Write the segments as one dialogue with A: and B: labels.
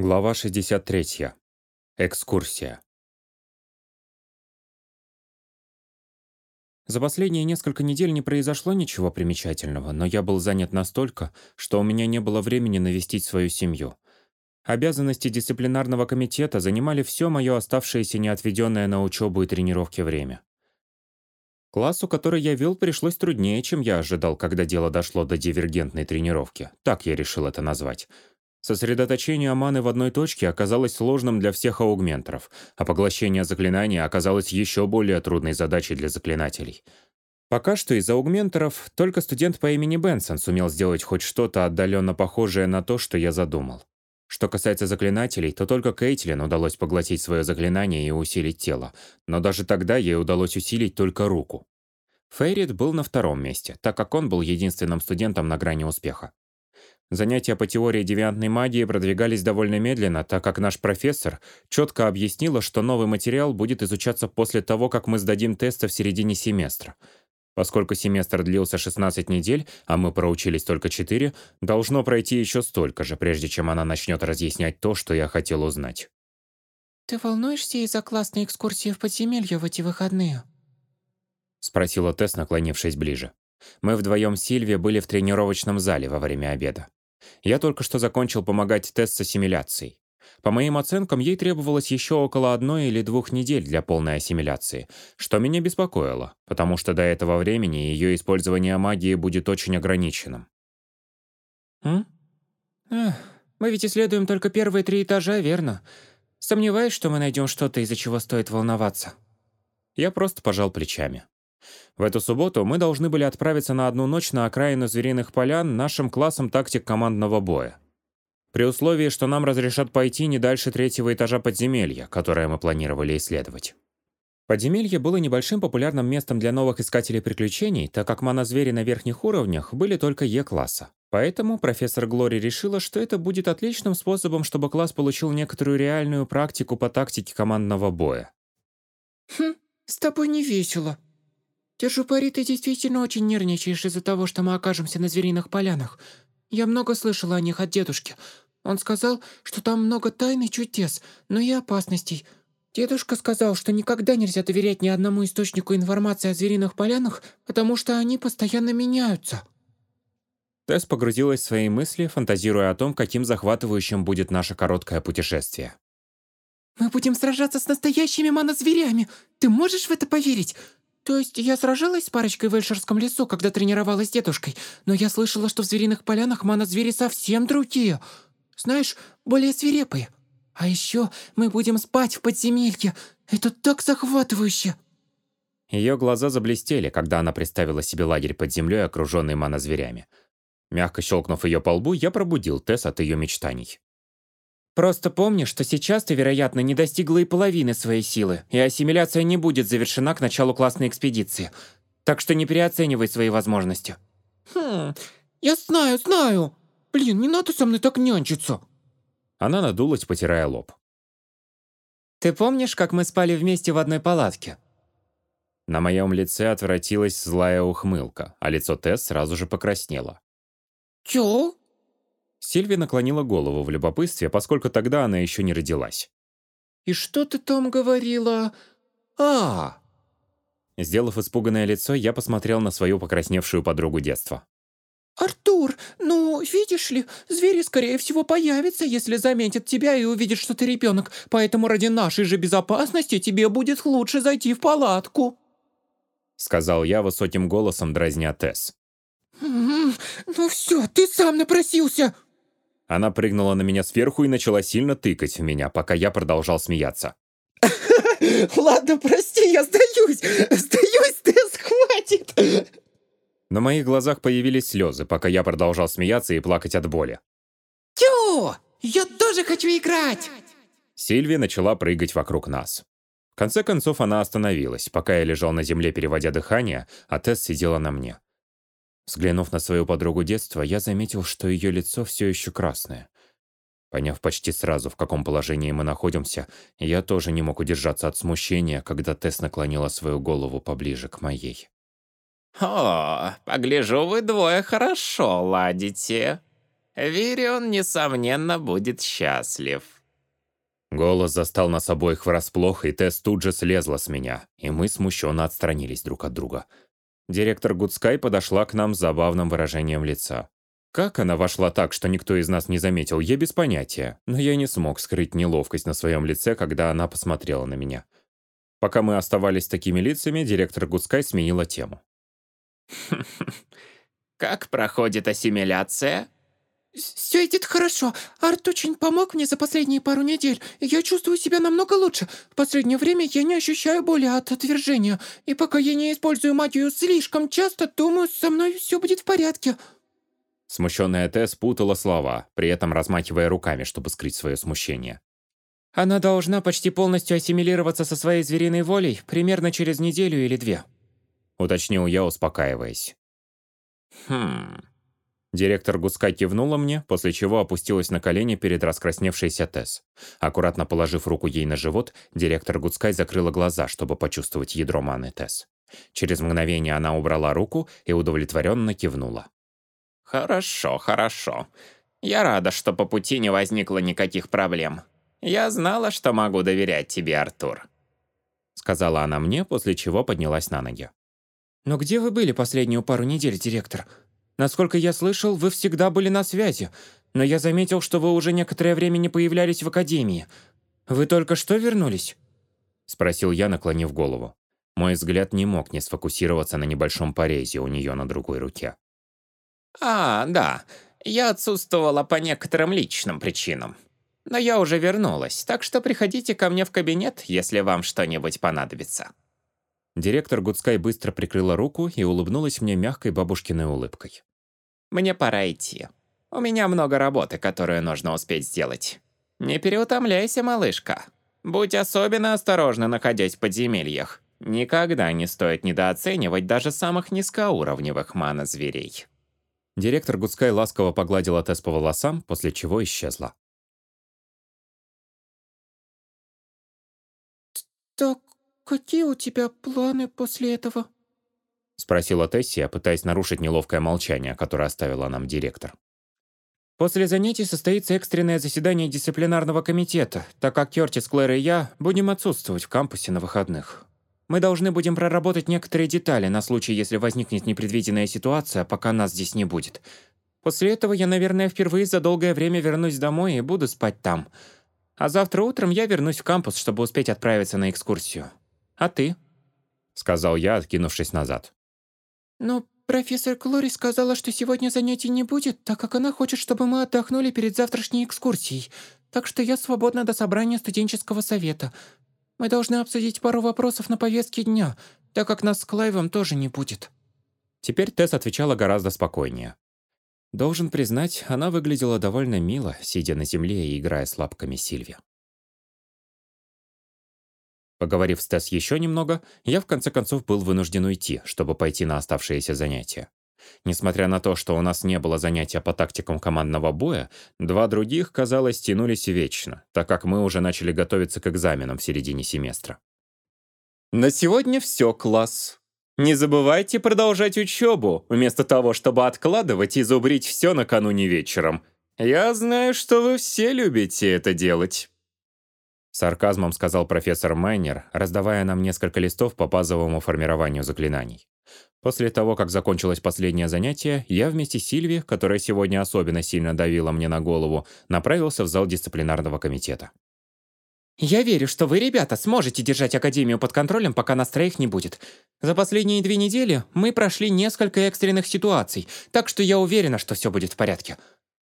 A: Глава 63. Экскурсия. За последние несколько недель не произошло ничего примечательного, но я был занят настолько, что у меня не было времени навестить свою семью. Обязанности дисциплинарного комитета занимали все мое оставшееся неотведенное на учебу и тренировки время. Классу, который я вел, пришлось труднее, чем я ожидал, когда дело дошло до дивергентной тренировки. Так я решил это назвать. Сосредоточение маны в одной точке оказалось сложным для всех аугментеров, а поглощение заклинания оказалось еще более трудной задачей для заклинателей. Пока что из аугментеров только студент по имени Бенсон сумел сделать хоть что-то отдаленно похожее на то, что я задумал. Что касается заклинателей, то только Кейтлин удалось поглотить свое заклинание и усилить тело, но даже тогда ей удалось усилить только руку. Фейрит был на втором месте, так как он был единственным студентом на грани успеха. Занятия по теории девиантной магии продвигались довольно медленно, так как наш профессор четко объяснила, что новый материал будет изучаться после того, как мы сдадим тесты в середине семестра. Поскольку семестр длился 16 недель, а мы проучились только 4, должно пройти еще столько же, прежде чем она начнет разъяснять то, что я хотел узнать.
B: «Ты волнуешься из-за классной экскурсии в подземелье в эти выходные?»
A: Спросила Тесс, наклонившись ближе. Мы вдвоем с Сильви были в тренировочном зале во время обеда. Я только что закончил помогать Тесс с ассимиляцией. По моим оценкам, ей требовалось еще около одной или двух недель для полной ассимиляции, что меня беспокоило, потому что до этого времени ее использование магии будет очень ограниченным.
B: «М? Эх, мы ведь исследуем только первые три этажа, верно? Сомневаюсь, что мы найдем что-то, из-за чего стоит волноваться».
A: Я просто пожал плечами. В эту субботу мы должны были отправиться на одну ночь на окраину звериных полян нашим классом тактик командного боя. При условии, что нам разрешат пойти не дальше третьего этажа подземелья, которое мы планировали исследовать. Подземелье было небольшим популярным местом для новых искателей приключений, так как монозвери на верхних уровнях были только Е-класса. Поэтому профессор Глори решила, что это будет отличным способом, чтобы класс получил некоторую реальную практику по тактике командного боя.
B: «Хм, с тобой не весело», Держу пари, ты действительно очень нервничаешь из-за того, что мы окажемся на звериных полянах. Я много слышала о них от дедушки. Он сказал, что там много тайн и чудес, но и опасностей. Дедушка сказал, что никогда нельзя доверять ни одному источнику информации о звериных полянах, потому что они постоянно меняются».
A: Тесс погрузилась в свои мысли, фантазируя о том, каким захватывающим будет наше короткое путешествие.
B: «Мы будем сражаться с настоящими монозверями. Ты можешь в это поверить? То есть я сражалась с парочкой в Эльшерском лесу, когда тренировалась с дедушкой, но я слышала, что в звериных полянах мана-звери совсем другие. Знаешь, более свирепые. А еще мы будем спать в подземелье. Это так захватывающе!»
A: Ее глаза заблестели, когда она представила себе лагерь под землей, окруженный манозверями. Мягко щелкнув ее по лбу, я пробудил Тесс от ее мечтаний.
B: Просто помни, что сейчас ты, вероятно, не достигла и половины своей силы, и ассимиляция не будет завершена к началу классной экспедиции. Так что не переоценивай свои возможности. Хм, я знаю, знаю. Блин, не надо со мной так нянчиться.
A: Она надулась, потирая лоб.
B: Ты помнишь, как мы спали вместе в одной палатке?
A: На моем лице отвратилась злая ухмылка, а лицо Тесс сразу же покраснело.
B: Чё?
A: Сильви наклонила голову в любопытстве, поскольку тогда она еще не родилась.
B: «И что ты там говорила? А!»
A: Сделав испуганное лицо, я посмотрел на свою покрасневшую подругу детства.
B: «Артур, ну, видишь ли, звери, скорее всего, появятся, если заметят тебя и увидят, что ты ребенок, поэтому ради нашей же безопасности тебе будет лучше зайти в палатку»,
A: сказал я высоким голосом, дразня Тесс.
B: «Ну все, ты сам напросился!»
A: Она прыгнула на меня сверху и начала сильно тыкать в меня, пока я продолжал смеяться.
B: «Ладно, прости, я сдаюсь! Сдаюсь, ты хватит!»
A: На моих глазах появились слезы, пока я продолжал смеяться и плакать от боли.
B: «Тю! Я тоже хочу играть!»
A: Сильви начала прыгать вокруг нас. В конце концов она остановилась, пока я лежал на земле, переводя дыхание, а Тесс сидела на мне. Взглянув на свою подругу детства, я заметил, что ее лицо все еще красное. Поняв почти сразу, в каком положении мы находимся, я тоже не мог удержаться от смущения, когда Тесс наклонила свою голову поближе к моей.
C: «О, погляжу, вы двое хорошо ладите». Вирион, несомненно, будет счастлив».
A: Голос застал нас обоих врасплох, и Тесс тут же слезла с меня, и мы смущенно отстранились друг от друга. Директор Гудскай подошла к нам с забавным выражением лица. Как она вошла так, что никто из нас не заметил, я без понятия, но я не смог скрыть неловкость на своем лице, когда она посмотрела на меня. Пока мы оставались такими лицами, директор Гудскай сменила тему.
C: «Как проходит ассимиляция?»
B: «Все идет хорошо. Арт очень помог мне за последние пару недель, и я чувствую себя намного лучше. В последнее время я не ощущаю боли от отвержения, и пока я не использую магию слишком часто, думаю, со мной все будет в порядке».
A: Смущенная Тесс путала слова, при этом размахивая руками, чтобы скрыть свое смущение.
B: «Она должна почти полностью ассимилироваться со своей звериной волей примерно через неделю или две»,
A: уточнил я, успокаиваясь.
C: «Хм...»
A: Директор Гуска кивнула мне, после чего опустилась на колени перед раскрасневшейся Тесс. Аккуратно положив руку ей на живот, директор Гудскай закрыла глаза, чтобы почувствовать ядро маны Тесс. Через мгновение она убрала руку и удовлетворенно кивнула.
C: «Хорошо, хорошо. Я рада, что по пути не возникло никаких проблем. Я знала, что могу доверять тебе, Артур»,
A: сказала она мне, после чего поднялась на ноги.
B: «Но где вы были последнюю пару недель, директор? Насколько я слышал, вы всегда были на связи, но я заметил, что вы уже некоторое время не появлялись в Академии. Вы только что вернулись?»
A: Спросил я, наклонив голову. Мой взгляд не мог не сфокусироваться на небольшом порезе у нее на другой руке.
C: «А, да. Я отсутствовала по некоторым личным причинам. Но я уже вернулась, так что приходите ко мне в кабинет, если вам что-нибудь понадобится».
A: Директор Гудскай быстро прикрыла руку и улыбнулась мне мягкой бабушкиной улыбкой.
C: Мне пора идти. У меня много работы, которую нужно успеть сделать. Не переутомляйся, малышка. Будь особенно осторожна, находясь в подземельях. Никогда не стоит недооценивать даже самых низкоуровневых мана-зверей.
A: Директор Гудскай ласково погладила Тесс по волосам, после чего исчезла.
B: «Так какие у тебя планы после этого?»
A: Спросила Тессия, пытаясь нарушить неловкое молчание, которое оставила нам директор.
B: «После занятий состоится экстренное заседание дисциплинарного комитета, так как Кёртис, Клэр и я будем отсутствовать в кампусе на выходных. Мы должны будем проработать некоторые детали на случай, если возникнет непредвиденная ситуация, пока нас здесь не будет. После этого я, наверное, впервые за долгое время вернусь домой и буду спать там. А завтра утром я вернусь в кампус, чтобы успеть отправиться на экскурсию. А ты?»
A: Сказал я, откинувшись назад.
B: «Но профессор Клори сказала, что сегодня занятий не будет, так как она хочет, чтобы мы отдохнули перед завтрашней экскурсией. Так что я свободна до собрания студенческого совета. Мы должны обсудить пару вопросов на повестке дня, так как нас с Клайвом тоже не будет».
A: Теперь Тесс отвечала гораздо спокойнее. Должен признать, она выглядела довольно мило, сидя на земле и играя с лапками Сильви. Поговорив с Тесс еще немного, я в конце концов был вынужден уйти, чтобы пойти на оставшиеся занятия. Несмотря на то, что у нас не было занятия по тактикам командного боя, два других, казалось, тянулись вечно, так как мы уже начали готовиться к экзаменам в середине семестра.
C: «На сегодня все, класс. Не забывайте продолжать учебу, вместо того, чтобы откладывать и зубрить все накануне вечером. Я знаю, что вы все любите это делать».
A: Сарказмом сказал профессор Майнер, раздавая нам несколько листов по базовому формированию заклинаний. После того, как закончилось последнее занятие, я вместе с Сильви, которая сегодня особенно сильно давила мне на голову, направился в зал дисциплинарного комитета.
B: «Я верю, что вы, ребята, сможете держать Академию под контролем, пока нас троих не будет. За последние две недели мы прошли несколько экстренных ситуаций, так что я уверена, что все будет в порядке.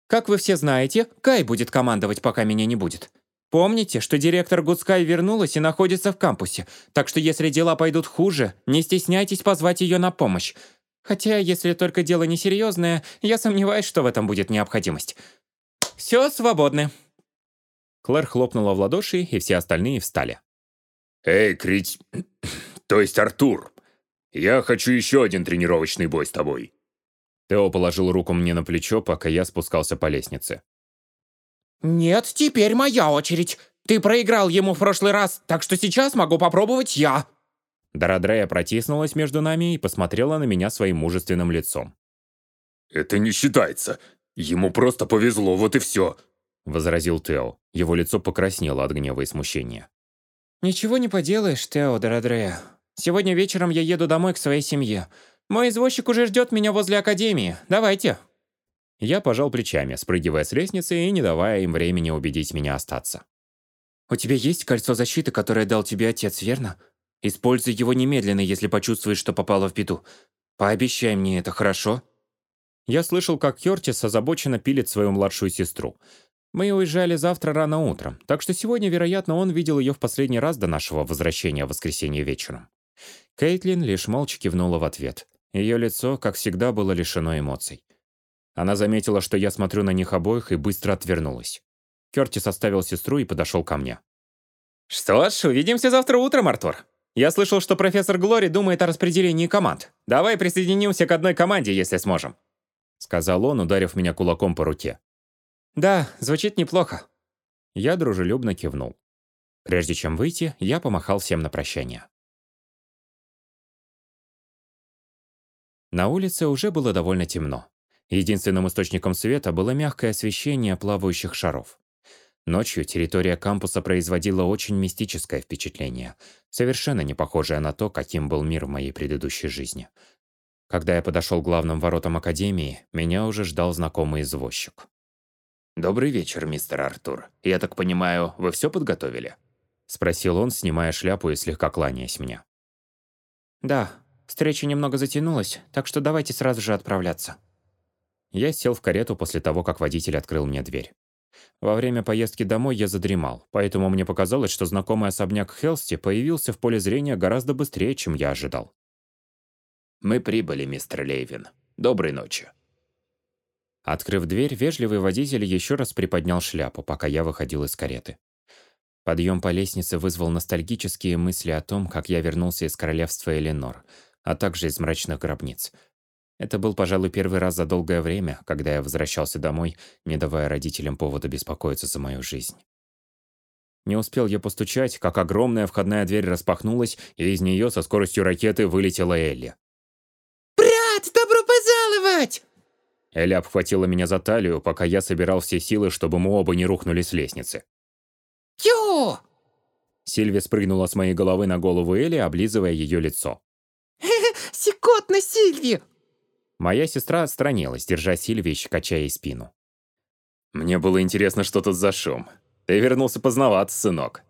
B: Как вы все знаете, Кай будет командовать, пока меня не будет. Помните, что директор Гудскай вернулась и находится в кампусе, так что если дела пойдут хуже, не стесняйтесь позвать ее на помощь. Хотя, если только дело несерьезное, я сомневаюсь, что в этом будет необходимость. Все свободны».
A: Клэр хлопнула в ладоши, и все остальные встали.
D: «Эй, Крить... То есть Артур, я хочу еще один тренировочный бой с тобой».
A: Тео положил руку мне на плечо, пока я спускался по лестнице.
B: «Нет, теперь моя очередь. Ты проиграл ему в прошлый раз, так что сейчас могу попробовать я».
A: Дородрея протиснулась между нами и посмотрела на меня своим мужественным лицом.
D: «Это не считается. Ему просто повезло, вот и все!»
A: — возразил Тео. Его лицо покраснело от гнева и смущения.
B: «Ничего не поделаешь, Тео Дородрея. Сегодня вечером я еду домой к своей семье. Мой извозчик уже ждет меня возле академии. Давайте».
A: Я пожал плечами, спрыгивая с лестницы и не давая им времени убедить меня остаться.
B: «У тебя есть кольцо защиты, которое дал тебе отец, верно? Используй его немедленно, если почувствуешь, что попало в беду. Пообещай мне это, хорошо?»
A: Я слышал, как Кёртис озабоченно пилит свою младшую сестру. Мы уезжали завтра рано утром, так что сегодня, вероятно, он видел ее в последний раз до нашего возвращения в воскресенье вечером. Кейтлин лишь молча кивнула в ответ. Ее лицо, как всегда, было лишено эмоций. Она заметила, что я смотрю на них обоих, и быстро отвернулась. Кёртис оставил сестру и подошел ко мне.
C: «Что ж, увидимся завтра утром, Артур. Я слышал, что профессор Глори думает о распределении команд. Давай присоединимся к одной команде, если сможем», —
A: сказал он, ударив меня кулаком по руке.
B: «Да, звучит неплохо».
A: Я дружелюбно кивнул. Прежде чем выйти, я помахал всем на прощание. На улице уже было довольно темно. Единственным источником света было мягкое освещение плавающих шаров. Ночью территория кампуса производила очень мистическое впечатление, совершенно не похожее на то, каким был мир в моей предыдущей жизни. Когда я подошел к главным воротам Академии, меня уже ждал знакомый извозчик.
C: «Добрый вечер, мистер Артур. Я так понимаю, вы все подготовили?»
A: Спросил он, снимая шляпу и слегка кланяясь мне.
B: «Да, встреча немного затянулась, так что давайте сразу же отправляться».
A: Я сел в карету после того, как водитель открыл мне дверь. Во время поездки домой я задремал, поэтому мне показалось, что знакомый особняк Хелсти появился в поле зрения гораздо быстрее, чем я ожидал.
C: «Мы прибыли, мистер Лейвин. Доброй ночи».
A: Открыв дверь, вежливый водитель еще раз приподнял шляпу, пока я выходил из кареты. Подъем по лестнице вызвал ностальгические мысли о том, как я вернулся из королевства Эленор, а также из мрачных гробниц – это был, пожалуй, первый раз за долгое время, когда я возвращался домой, не давая родителям повода беспокоиться за мою жизнь. Не успел я постучать, как огромная входная дверь распахнулась, и из нее со скоростью ракеты вылетела Элли.
B: «Брат, добро пожаловать!»
A: Элли обхватила меня за талию, пока я собирал все силы, чтобы мы оба не рухнули с лестницы.
B: «Ё!»
A: Сильвия спрыгнула с моей головы на голову Элли, облизывая ее лицо.
B: «Секотно, Сильви!
A: Моя сестра отстранилась, держа Сильвии, качая спину.
C: «Мне было интересно, что тут за шум. Ты вернулся поздновато, сынок».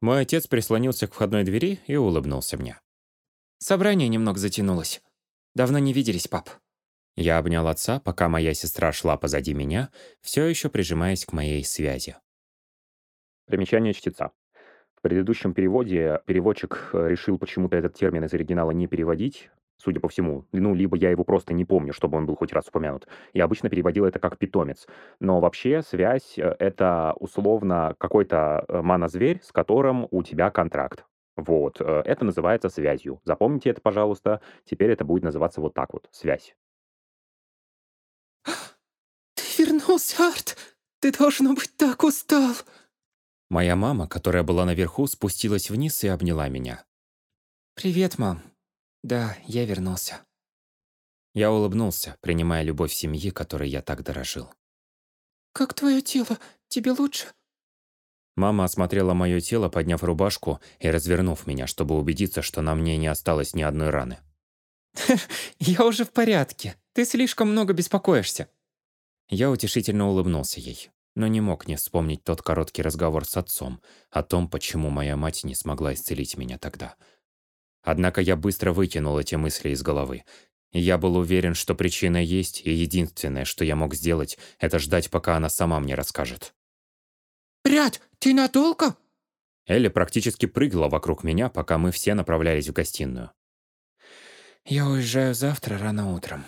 A: Мой отец прислонился к входной двери и улыбнулся мне.
B: «Собрание немного затянулось. Давно не виделись, пап».
A: Я обнял отца, пока моя сестра шла позади меня, все еще прижимаясь к моей связи. Примечание чтеца. В предыдущем переводе переводчик решил почему-то этот термин из оригинала не переводить, судя по всему. Ну, либо я его просто не помню, чтобы он был хоть раз упомянут. Я обычно переводил это как питомец. Но вообще связь э, — это условно какой-то э, манозверь, с которым у тебя контракт. Вот, э, это называется связью. Запомните это, пожалуйста. Теперь это будет называться вот так вот, связь.
B: «Ты вернулся, Арт! Ты, должно быть, так устал!»
A: Моя мама, которая была наверху, спустилась вниз и обняла меня.
B: «Привет, мам. Да, я вернулся.
A: Я улыбнулся, принимая любовь семьи, которой я так дорожил.
B: «Как твое тело? Тебе лучше?»
A: Мама осмотрела мое тело, подняв рубашку и развернув меня, чтобы убедиться, что на мне не осталось ни одной раны.
B: «Я уже в порядке. Ты слишком много беспокоишься».
A: Я утешительно улыбнулся ей, но не мог не вспомнить тот короткий разговор с отцом о том, почему моя мать не смогла исцелить меня тогда – Однако я быстро выкинул эти мысли из головы. Я был уверен, что причина есть, и единственное, что я мог сделать, это ждать, пока она сама мне расскажет.
B: «Брат, ты надолго?»
A: Элли практически прыгала вокруг меня, пока мы все направлялись в гостиную.
B: «Я уезжаю завтра рано утром».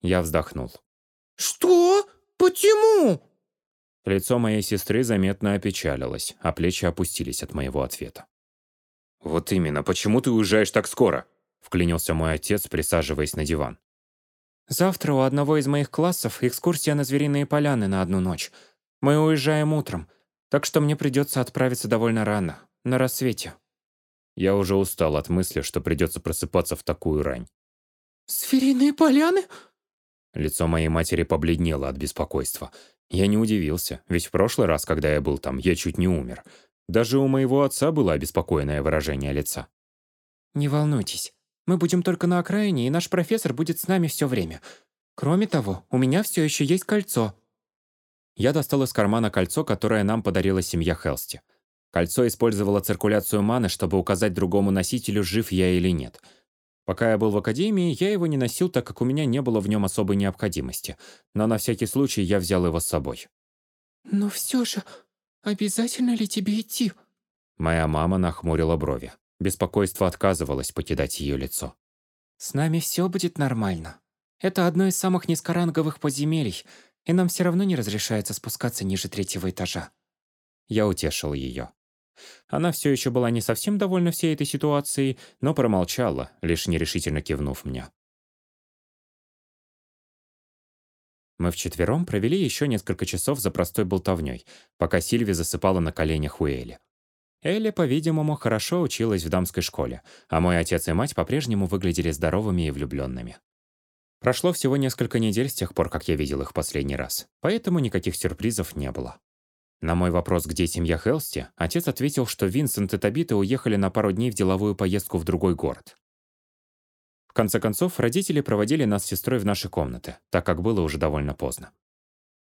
A: Я вздохнул.
B: «Что? Почему?»
A: Лицо моей сестры заметно опечалилось, а плечи опустились от моего ответа.
D: «Вот именно, почему ты уезжаешь так скоро?»
A: Вклинился мой отец, присаживаясь на диван.
B: «Завтра у одного из моих классов экскурсия на звериные поляны на одну ночь. Мы уезжаем утром, так что мне придется отправиться довольно рано, на рассвете».
A: Я уже устал от мысли, что придется просыпаться в такую рань.
B: «Звериные поляны?
A: Лицо моей матери побледнело от беспокойства. Я не удивился, ведь в прошлый раз, когда я был там, я чуть не умер. Даже у моего отца было обеспокоенное выражение лица.
B: «Не волнуйтесь. Мы будем только на окраине, и наш профессор будет с нами все время. Кроме того, у меня все еще есть кольцо».
A: Я достал из кармана кольцо, которое нам подарила семья Хелсти. Кольцо использовало циркуляцию маны, чтобы указать другому носителю, жив я или нет. Пока я был в академии, я его не носил, так как у меня не было в нем особой необходимости. Но на всякий случай я взял его с собой.
B: «Но все же, обязательно ли тебе идти?»
A: Моя мама нахмурила брови. Беспокойство отказывалось покидать ее лицо.
B: «С нами все будет нормально. Это одно из самых низкоранговых подземелий, и нам все равно не разрешается спускаться ниже третьего этажа».
A: Я утешил ее. Она все еще была не совсем довольна всей этой ситуацией, но промолчала, лишь нерешительно кивнув мне. Мы вчетвером провели еще несколько часов за простой болтовней, пока Сильви засыпала на коленях у Элли. Элли, по-видимому, хорошо училась в дамской школе, а мой отец и мать по-прежнему выглядели здоровыми и влюбленными. Прошло всего несколько недель с тех пор, как я видел их последний раз, поэтому никаких сюрпризов не было. На мой вопрос, где семья Хелсти, отец ответил, что Винсент и Табита уехали на пару дней в деловую поездку в другой город. В конце концов, родители проводили нас с сестрой в наши комнаты, так как было уже довольно поздно.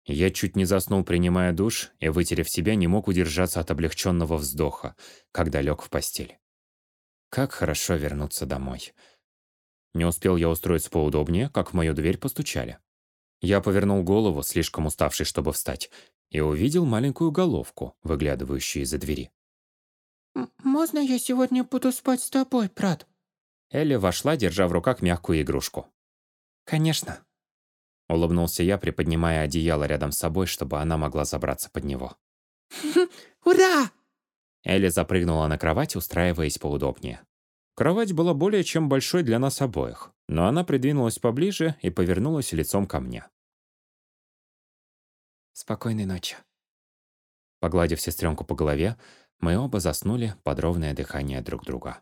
A: Я чуть не заснул, принимая душ, и, вытерев себя, не мог удержаться от облегченного вздоха, когда лег в постель. Как хорошо вернуться домой. Не успел я устроиться поудобнее, как в мою дверь постучали. Я повернул голову, слишком уставший, чтобы встать, и увидел маленькую головку, выглядывающую из-за двери.
B: «Можно я сегодня буду спать с тобой, брат?»
A: Элли вошла, держа в руках мягкую игрушку.
B: «Конечно».
A: Улыбнулся я, приподнимая одеяло рядом с собой, чтобы она могла забраться под него.
B: «Ура!»
A: Элли запрыгнула на кровать, устраиваясь поудобнее. Кровать была более чем большой для нас обоих, но она придвинулась поближе и повернулась лицом ко мне.
B: Спокойной ночи.
A: Погладив сестренку по голове, мы оба заснули под ровное дыхание друг друга.